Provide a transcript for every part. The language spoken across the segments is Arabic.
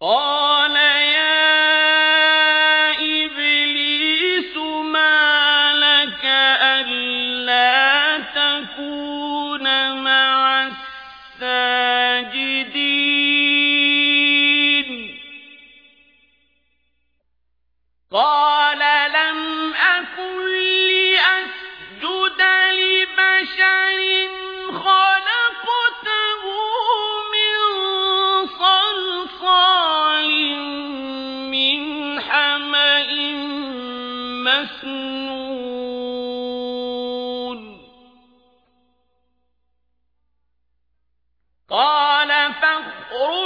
قال قرون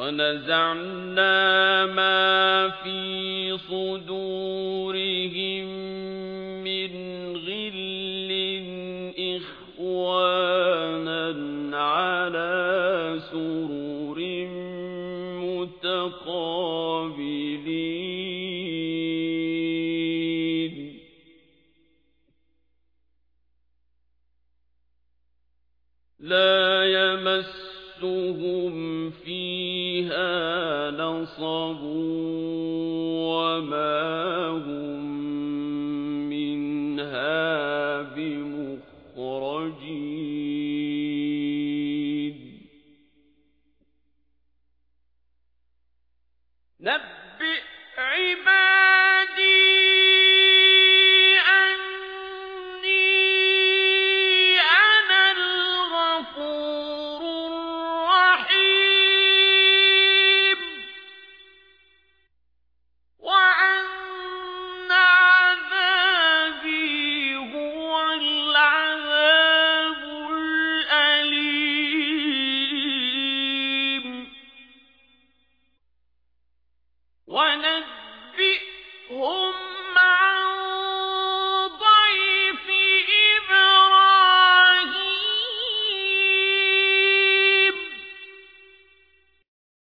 ونزعنا ما في صدورهم من غل إخوانا على سرور متقابلين. لا مَسُّهُمْ فِيهَا نَصَبٌ وَمَا هُمْ مِنْهَا بِمُخْرَجِينَ نَبِّئْ عباد منهم